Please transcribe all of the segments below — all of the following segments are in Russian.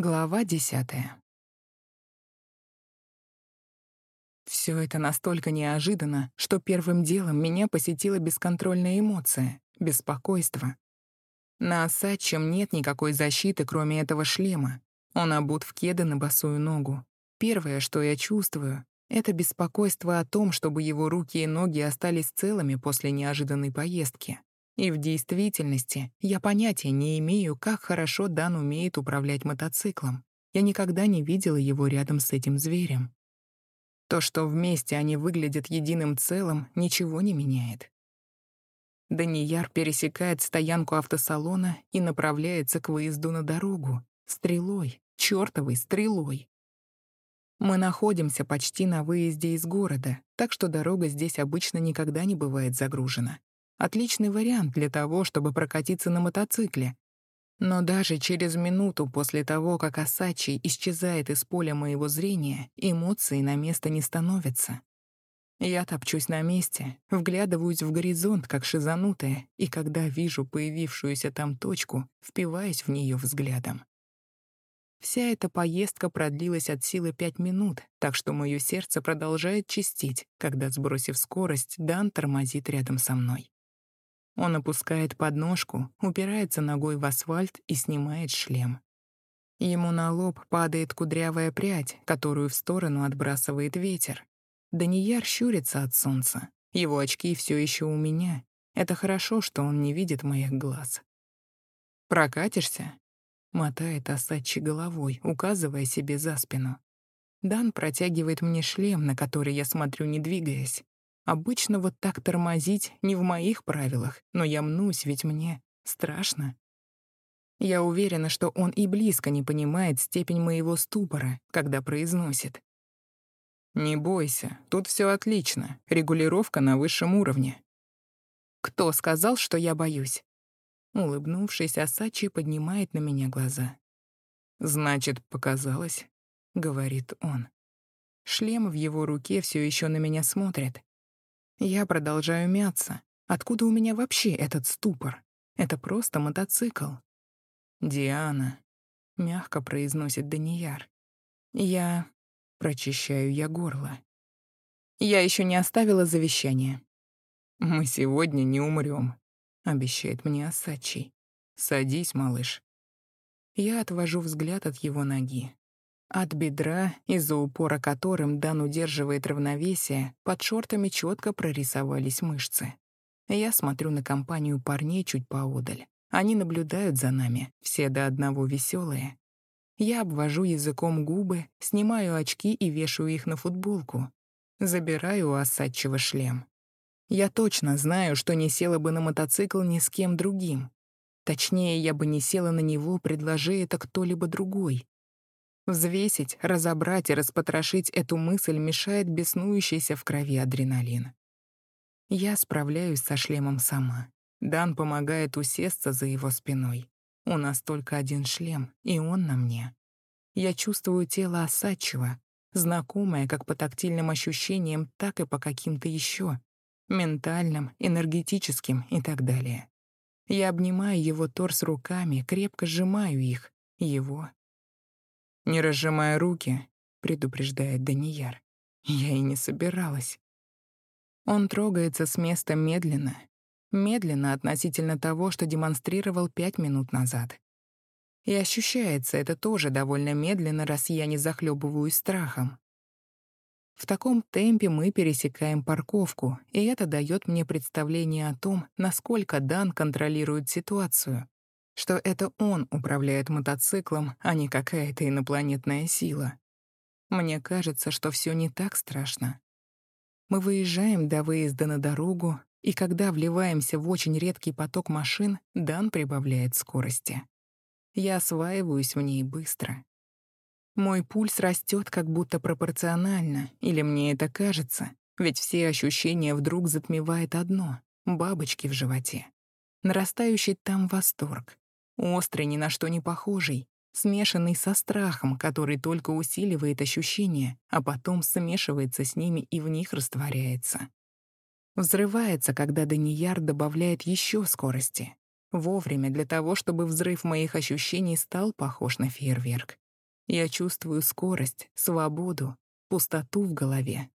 Глава десятая. Все это настолько неожиданно, что первым делом меня посетила бесконтрольная эмоция — беспокойство. На Асачем нет никакой защиты, кроме этого шлема. Он обут в кеды на босую ногу. Первое, что я чувствую, — это беспокойство о том, чтобы его руки и ноги остались целыми после неожиданной поездки. И в действительности я понятия не имею, как хорошо Дан умеет управлять мотоциклом. Я никогда не видела его рядом с этим зверем. То, что вместе они выглядят единым целым, ничего не меняет. Данияр пересекает стоянку автосалона и направляется к выезду на дорогу. Стрелой, чёртовой стрелой. Мы находимся почти на выезде из города, так что дорога здесь обычно никогда не бывает загружена. Отличный вариант для того, чтобы прокатиться на мотоцикле. Но даже через минуту после того, как Асачи исчезает из поля моего зрения, эмоции на место не становятся. Я топчусь на месте, вглядываюсь в горизонт, как шизанутая, и когда вижу появившуюся там точку, впиваюсь в нее взглядом. Вся эта поездка продлилась от силы пять минут, так что мое сердце продолжает чистить, когда, сбросив скорость, Дан тормозит рядом со мной. Он опускает подножку, упирается ногой в асфальт и снимает шлем. Ему на лоб падает кудрявая прядь, которую в сторону отбрасывает ветер. Данияр щурится от солнца. Его очки все еще у меня. Это хорошо, что он не видит моих глаз. «Прокатишься?» — мотает Асачи головой, указывая себе за спину. Дан протягивает мне шлем, на который я смотрю, не двигаясь. Обычно вот так тормозить не в моих правилах, но я мнусь, ведь мне страшно. Я уверена, что он и близко не понимает степень моего ступора, когда произносит. «Не бойся, тут все отлично, регулировка на высшем уровне». «Кто сказал, что я боюсь?» Улыбнувшись, Асачи поднимает на меня глаза. «Значит, показалось», — говорит он. Шлем в его руке все еще на меня смотрит, я продолжаю мяться. Откуда у меня вообще этот ступор? Это просто мотоцикл. «Диана», — мягко произносит Данияр. «Я...» — прочищаю я горло. «Я еще не оставила завещание». «Мы сегодня не умрем, обещает мне Асачий. «Садись, малыш». Я отвожу взгляд от его ноги. От бедра, из-за упора которым Дан удерживает равновесие, под шортами четко прорисовались мышцы. Я смотрю на компанию парней чуть поодаль. Они наблюдают за нами, все до одного веселые. Я обвожу языком губы, снимаю очки и вешаю их на футболку. Забираю у осадчего шлем. Я точно знаю, что не села бы на мотоцикл ни с кем другим. Точнее, я бы не села на него, предложи это кто-либо другой. Взвесить, разобрать и распотрошить эту мысль мешает беснующийся в крови адреналин. Я справляюсь со шлемом сама. Дан помогает усесться за его спиной. У нас только один шлем, и он на мне. Я чувствую тело осадчего, знакомое как по тактильным ощущениям, так и по каким-то еще, ментальным, энергетическим и так далее. Я обнимаю его торс руками, крепко сжимаю их, его «Не разжимая руки», — предупреждает Данияр. Я и не собиралась. Он трогается с места медленно. Медленно относительно того, что демонстрировал пять минут назад. И ощущается это тоже довольно медленно, раз я не захлебываюсь страхом. В таком темпе мы пересекаем парковку, и это дает мне представление о том, насколько Дан контролирует ситуацию, что это он управляет мотоциклом, а не какая-то инопланетная сила. Мне кажется, что все не так страшно. Мы выезжаем до выезда на дорогу, и когда вливаемся в очень редкий поток машин, Дан прибавляет скорости. Я осваиваюсь в ней быстро. Мой пульс растет как будто пропорционально, или мне это кажется, ведь все ощущения вдруг затмевает одно — бабочки в животе. Нарастающий там восторг, Острый, ни на что не похожий, смешанный со страхом, который только усиливает ощущения, а потом смешивается с ними и в них растворяется. Взрывается, когда Данияр добавляет еще скорости. Вовремя для того, чтобы взрыв моих ощущений стал похож на фейерверк. Я чувствую скорость, свободу, пустоту в голове.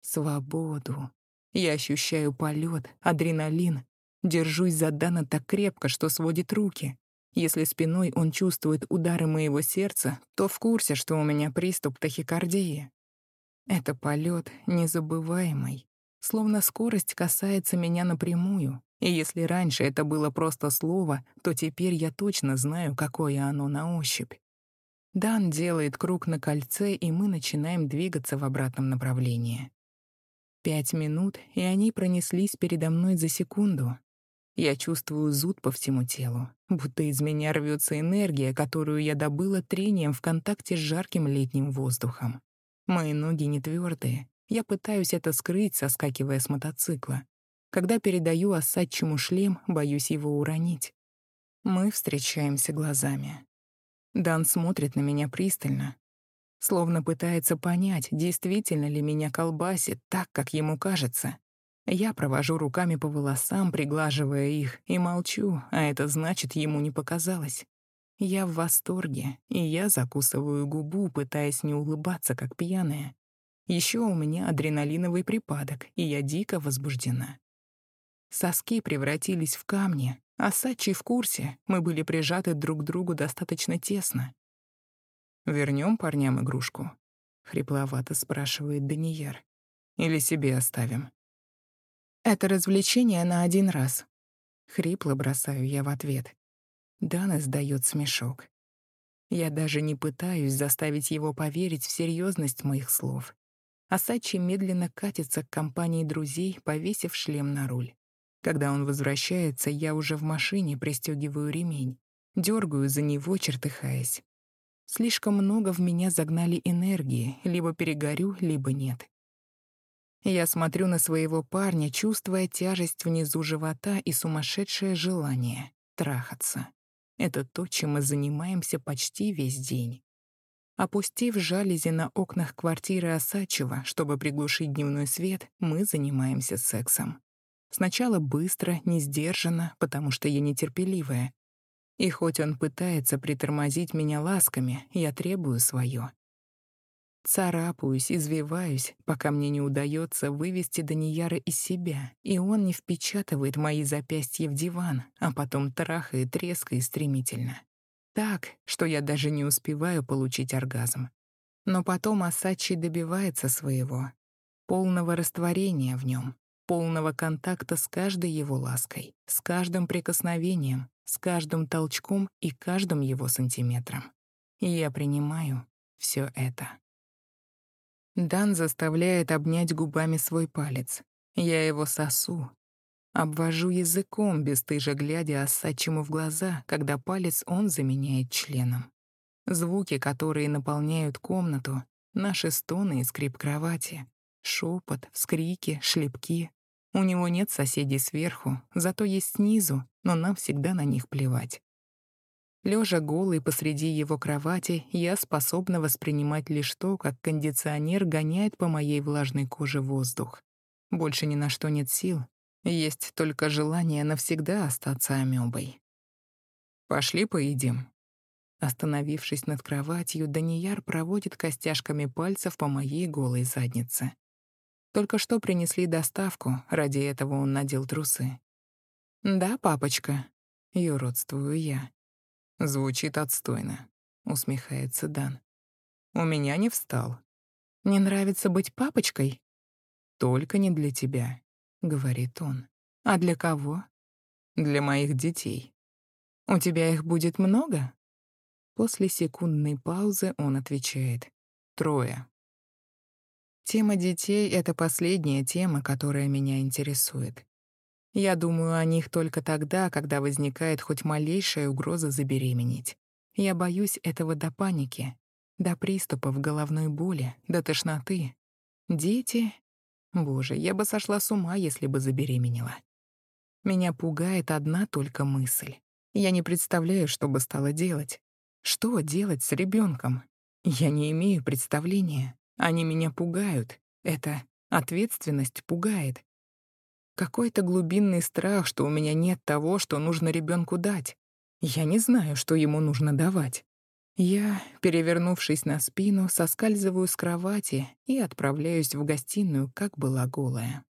Свободу. Я ощущаю полет, адреналин. Держусь за Дана так крепко, что сводит руки. Если спиной он чувствует удары моего сердца, то в курсе, что у меня приступ тахикардии. Это полет незабываемый. Словно скорость касается меня напрямую. И если раньше это было просто слово, то теперь я точно знаю, какое оно на ощупь. Дан делает круг на кольце, и мы начинаем двигаться в обратном направлении. Пять минут, и они пронеслись передо мной за секунду. Я чувствую зуд по всему телу, будто из меня рвется энергия, которую я добыла трением в контакте с жарким летним воздухом. Мои ноги не твердые. Я пытаюсь это скрыть, соскакивая с мотоцикла. Когда передаю осадчему шлем, боюсь его уронить. Мы встречаемся глазами. Дан смотрит на меня пристально, словно пытается понять, действительно ли меня колбасит так, как ему кажется. Я провожу руками по волосам, приглаживая их, и молчу, а это значит, ему не показалось. Я в восторге, и я закусываю губу, пытаясь не улыбаться, как пьяная. Еще у меня адреналиновый припадок, и я дико возбуждена. Соски превратились в камни, а Сачи в курсе, мы были прижаты друг к другу достаточно тесно. Вернем парням игрушку?» — хрипловато спрашивает Данияр. «Или себе оставим?» Это развлечение на один раз. Хрипло бросаю я в ответ. Дан издает смешок. Я даже не пытаюсь заставить его поверить в серьезность моих слов. Асачи медленно катится к компании друзей, повесив шлем на руль. Когда он возвращается, я уже в машине пристегиваю ремень, дергаю за него, чертыхаясь. Слишком много в меня загнали энергии, либо перегорю, либо нет. Я смотрю на своего парня, чувствуя тяжесть внизу живота и сумасшедшее желание трахаться. Это то, чем мы занимаемся почти весь день. Опустив жалюзи на окнах квартиры Осачева, чтобы приглушить дневной свет, мы занимаемся сексом. Сначала быстро, не сдержанно, потому что я нетерпеливая. И хоть он пытается притормозить меня ласками, я требую свое. Царапаюсь, извиваюсь, пока мне не удается вывести Данияра из себя, и он не впечатывает мои запястья в диван, а потом трахает резко и стремительно. Так, что я даже не успеваю получить оргазм. Но потом Асачи добивается своего, полного растворения в нем, полного контакта с каждой его лаской, с каждым прикосновением, с каждым толчком и каждым его сантиметром. И я принимаю все это. Дан заставляет обнять губами свой палец. Я его сосу. Обвожу языком, бесстыже глядя Ассачему в глаза, когда палец он заменяет членом. Звуки, которые наполняют комнату, наши стоны и скрип кровати, шепот, вскрики, шлепки. У него нет соседей сверху, зато есть снизу, но нам всегда на них плевать. Лежа голый посреди его кровати, я способна воспринимать лишь то, как кондиционер гоняет по моей влажной коже воздух. Больше ни на что нет сил, есть только желание навсегда остаться амебой. «Пошли поедим». Остановившись над кроватью, Данияр проводит костяшками пальцев по моей голой заднице. Только что принесли доставку, ради этого он надел трусы. «Да, папочка», — юродствую я. Звучит отстойно, усмехается Дан. У меня не встал. Не нравится быть папочкой? Только не для тебя, говорит он. А для кого? Для моих детей. У тебя их будет много? После секундной паузы он отвечает. Трое. Тема детей — это последняя тема, которая меня интересует. Я думаю о них только тогда, когда возникает хоть малейшая угроза забеременеть. Я боюсь этого до паники, до приступов головной боли, до тошноты. Дети? Боже, я бы сошла с ума, если бы забеременела. Меня пугает одна только мысль. Я не представляю, что бы стала делать. Что делать с ребенком? Я не имею представления. Они меня пугают. Эта ответственность пугает. Какой-то глубинный страх, что у меня нет того, что нужно ребенку дать. Я не знаю, что ему нужно давать. Я, перевернувшись на спину, соскальзываю с кровати и отправляюсь в гостиную, как была голая.